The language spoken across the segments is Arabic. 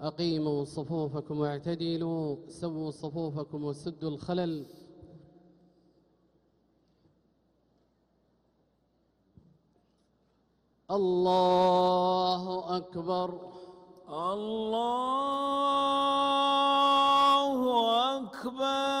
أقيموا صفوفكم واعتدلوا سووا صفوفكم وسدوا الخلل. الله أكبر. الله أكبر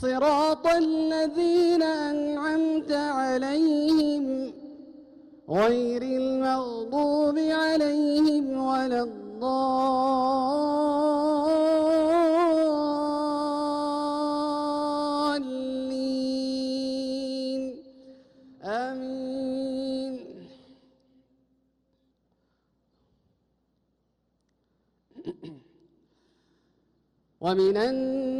صراط الذين أنعمت عليهم غير المغضوب عليهم ولا الضالين. آمين. ومن الناس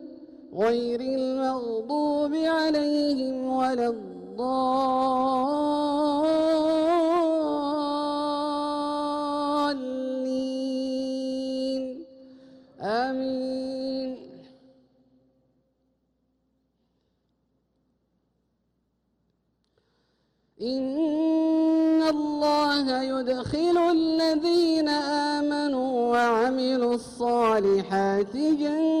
غير المغضوب عليهم ولا الضالين. آمين. إن الله يدخل الذين آمنوا وعملوا الصالحات جنات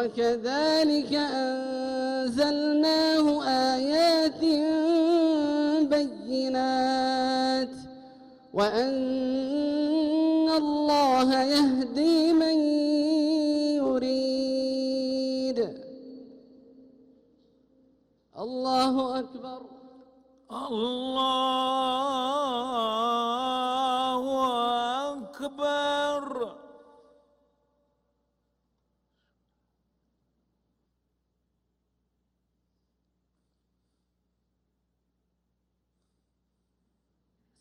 وكذلك أنزلناه آيات بينات وأن الله يهدي من يريد. الله أكبر. الله